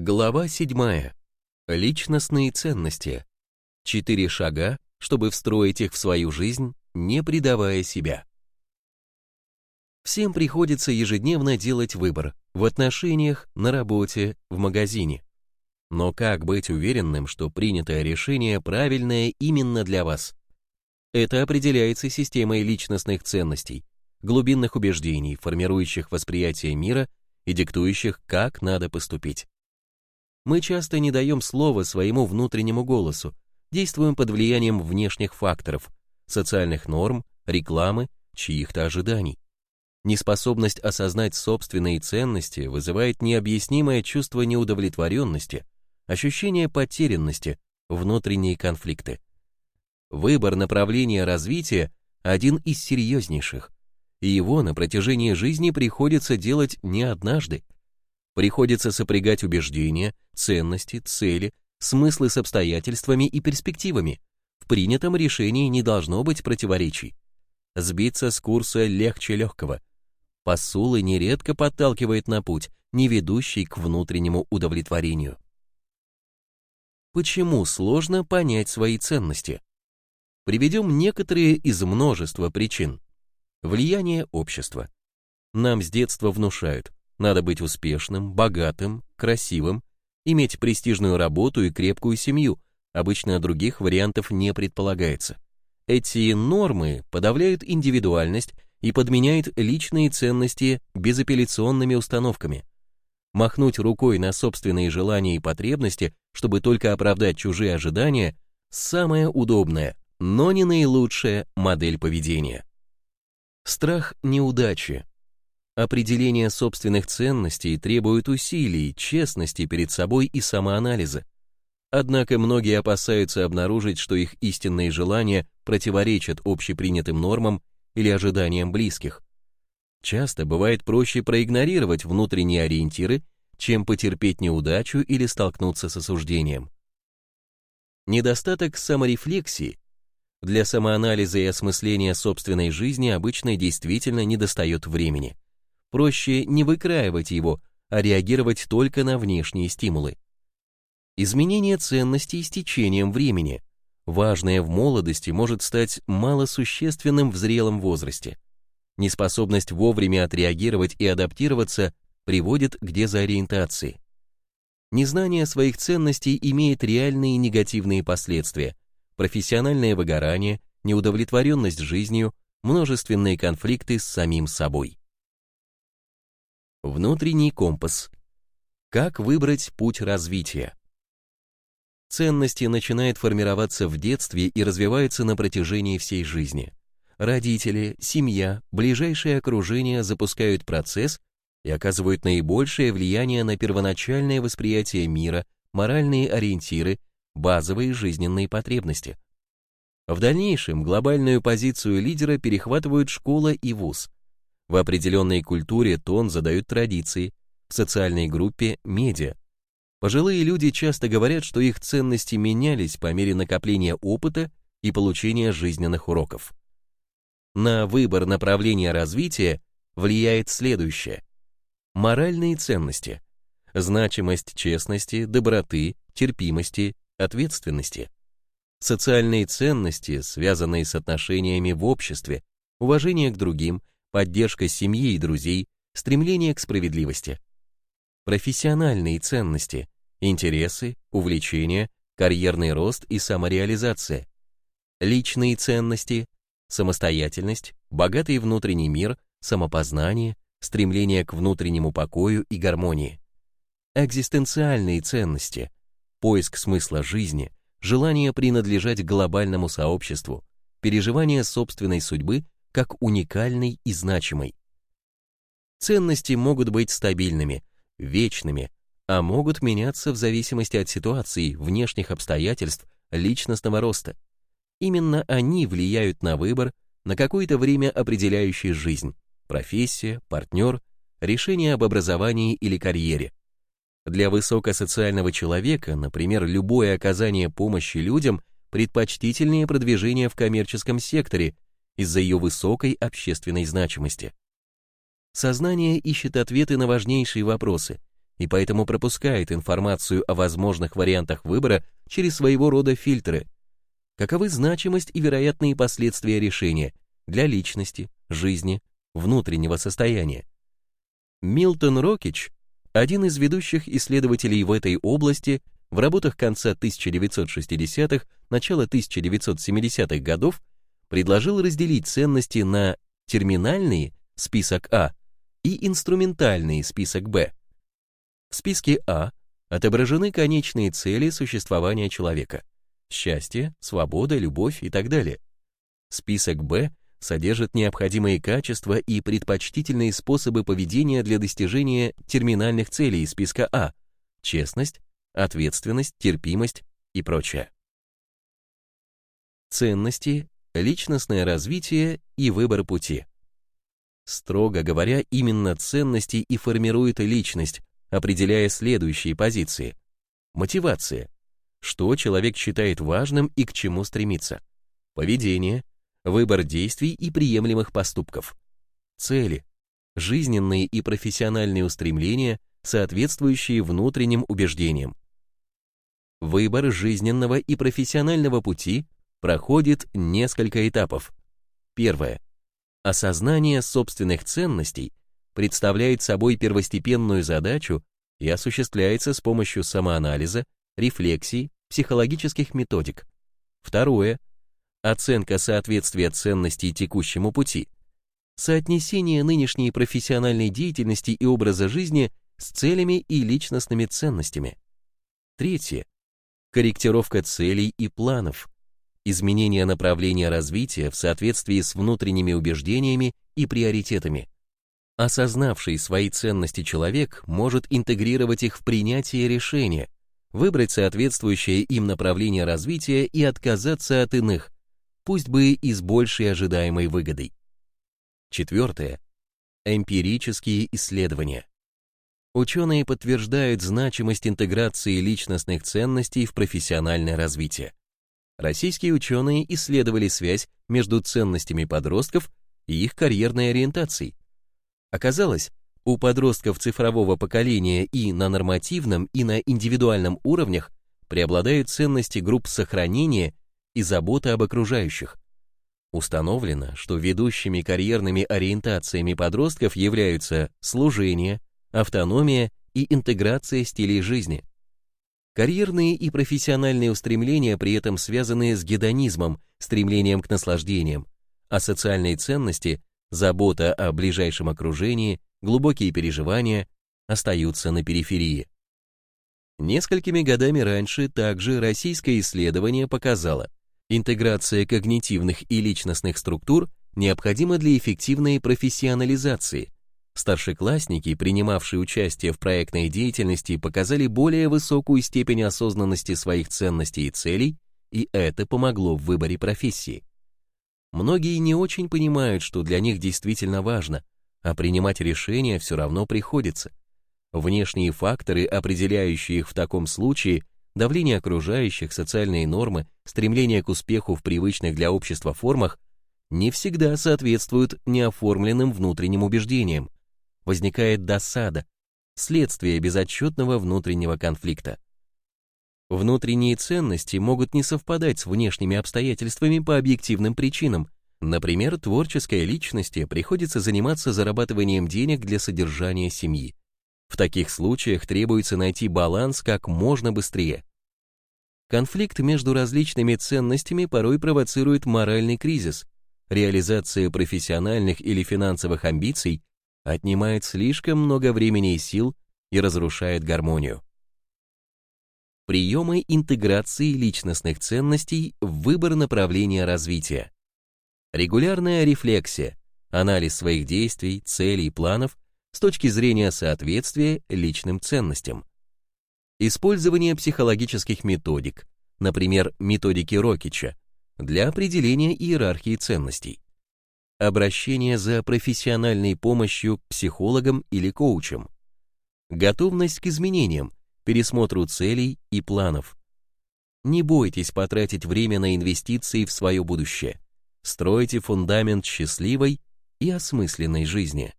Глава 7. Личностные ценности. Четыре шага, чтобы встроить их в свою жизнь, не предавая себя. Всем приходится ежедневно делать выбор в отношениях, на работе, в магазине. Но как быть уверенным, что принятое решение правильное именно для вас? Это определяется системой личностных ценностей, глубинных убеждений, формирующих восприятие мира и диктующих, как надо поступить. Мы часто не даем слова своему внутреннему голосу, действуем под влиянием внешних факторов, социальных норм, рекламы, чьих-то ожиданий. Неспособность осознать собственные ценности вызывает необъяснимое чувство неудовлетворенности, ощущение потерянности, внутренние конфликты. Выбор направления развития один из серьезнейших, и его на протяжении жизни приходится делать не однажды. Приходится сопрягать убеждения, ценности, цели, смыслы с обстоятельствами и перспективами. В принятом решении не должно быть противоречий. Сбиться с курса легче легкого. Посулы нередко подталкивает на путь, не ведущий к внутреннему удовлетворению. Почему сложно понять свои ценности? Приведем некоторые из множества причин. Влияние общества. Нам с детства внушают, надо быть успешным, богатым, красивым, иметь престижную работу и крепкую семью, обычно других вариантов не предполагается. Эти нормы подавляют индивидуальность и подменяют личные ценности безапелляционными установками. Махнуть рукой на собственные желания и потребности, чтобы только оправдать чужие ожидания, самая удобная, но не наилучшая модель поведения. Страх неудачи. Определение собственных ценностей требует усилий, честности перед собой и самоанализа. Однако многие опасаются обнаружить, что их истинные желания противоречат общепринятым нормам или ожиданиям близких. Часто бывает проще проигнорировать внутренние ориентиры, чем потерпеть неудачу или столкнуться с осуждением. Недостаток саморефлексии для самоанализа и осмысления собственной жизни обычно действительно недостает времени. Проще не выкраивать его, а реагировать только на внешние стимулы. Изменение ценностей с течением времени. Важное в молодости может стать малосущественным в зрелом возрасте. Неспособность вовремя отреагировать и адаптироваться приводит к дезориентации. Незнание своих ценностей имеет реальные негативные последствия, профессиональное выгорание, неудовлетворенность жизнью, множественные конфликты с самим собой. Внутренний компас. Как выбрать путь развития? Ценности начинают формироваться в детстве и развиваются на протяжении всей жизни. Родители, семья, ближайшее окружение запускают процесс и оказывают наибольшее влияние на первоначальное восприятие мира, моральные ориентиры, базовые жизненные потребности. В дальнейшем глобальную позицию лидера перехватывают школа и вуз. В определенной культуре тон задают традиции, в социальной группе – медиа. Пожилые люди часто говорят, что их ценности менялись по мере накопления опыта и получения жизненных уроков. На выбор направления развития влияет следующее. Моральные ценности, значимость честности, доброты, терпимости, ответственности. Социальные ценности, связанные с отношениями в обществе, уважение к другим, поддержка семьи и друзей, стремление к справедливости. Профессиональные ценности, интересы, увлечения, карьерный рост и самореализация. Личные ценности, самостоятельность, богатый внутренний мир, самопознание, стремление к внутреннему покою и гармонии. Экзистенциальные ценности, поиск смысла жизни, желание принадлежать глобальному сообществу, переживание собственной судьбы как уникальной и значимой. Ценности могут быть стабильными, вечными, а могут меняться в зависимости от ситуации, внешних обстоятельств, личностного роста. Именно они влияют на выбор, на какое-то время определяющий жизнь, профессия, партнер, решение об образовании или карьере. Для высокосоциального человека, например, любое оказание помощи людям предпочтительнее продвижения в коммерческом секторе из-за ее высокой общественной значимости. Сознание ищет ответы на важнейшие вопросы, и поэтому пропускает информацию о возможных вариантах выбора через своего рода фильтры. Каковы значимость и вероятные последствия решения для личности, жизни, внутреннего состояния? Милтон Рокич, один из ведущих исследователей в этой области, в работах конца 1960-х, начала 1970-х годов предложил разделить ценности на терминальные, список А, и инструментальные, список Б. В списке А отображены конечные цели существования человека – счастье, свобода, любовь и так далее. Список Б содержит необходимые качества и предпочтительные способы поведения для достижения терминальных целей списка А – честность, ответственность, терпимость и прочее. Ценности, личностное развитие и выбор пути. Строго говоря, именно ценности и формируют личность, определяя следующие позиции. Мотивация. Что человек считает важным и к чему стремится. Поведение. Выбор действий и приемлемых поступков. Цели. Жизненные и профессиональные устремления, соответствующие внутренним убеждениям. Выбор жизненного и профессионального пути проходит несколько этапов. Первое. Осознание собственных ценностей представляет собой первостепенную задачу и осуществляется с помощью самоанализа, рефлексий, психологических методик. Второе. Оценка соответствия ценностей текущему пути. Соотнесение нынешней профессиональной деятельности и образа жизни с целями и личностными ценностями. Третье. Корректировка целей и планов. Изменение направления развития в соответствии с внутренними убеждениями и приоритетами. Осознавший свои ценности человек может интегрировать их в принятие решения, выбрать соответствующее им направление развития и отказаться от иных, пусть бы и с большей ожидаемой выгодой. Четвертое. Эмпирические исследования. Ученые подтверждают значимость интеграции личностных ценностей в профессиональное развитие. Российские ученые исследовали связь между ценностями подростков и их карьерной ориентацией, Оказалось, у подростков цифрового поколения и на нормативном, и на индивидуальном уровнях преобладают ценности групп сохранения и заботы об окружающих. Установлено, что ведущими карьерными ориентациями подростков являются служение, автономия и интеграция стилей жизни. Карьерные и профессиональные устремления при этом связаны с гедонизмом, стремлением к наслаждениям, а социальные ценности забота о ближайшем окружении, глубокие переживания остаются на периферии. Несколькими годами раньше также российское исследование показало, интеграция когнитивных и личностных структур необходима для эффективной профессионализации. Старшеклассники, принимавшие участие в проектной деятельности, показали более высокую степень осознанности своих ценностей и целей, и это помогло в выборе профессии. Многие не очень понимают, что для них действительно важно, а принимать решения все равно приходится. Внешние факторы, определяющие их в таком случае, давление окружающих, социальные нормы, стремление к успеху в привычных для общества формах, не всегда соответствуют неоформленным внутренним убеждениям. Возникает досада, следствие безотчетного внутреннего конфликта. Внутренние ценности могут не совпадать с внешними обстоятельствами по объективным причинам. Например, творческой личности приходится заниматься зарабатыванием денег для содержания семьи. В таких случаях требуется найти баланс как можно быстрее. Конфликт между различными ценностями порой провоцирует моральный кризис. Реализация профессиональных или финансовых амбиций отнимает слишком много времени и сил и разрушает гармонию приемы интеграции личностных ценностей в выбор направления развития. Регулярная рефлексия, анализ своих действий, целей планов с точки зрения соответствия личным ценностям. Использование психологических методик, например, методики Рокича, для определения иерархии ценностей. Обращение за профессиональной помощью к психологам или коучам. Готовность к изменениям, пересмотру целей и планов. Не бойтесь потратить время на инвестиции в свое будущее. Стройте фундамент счастливой и осмысленной жизни.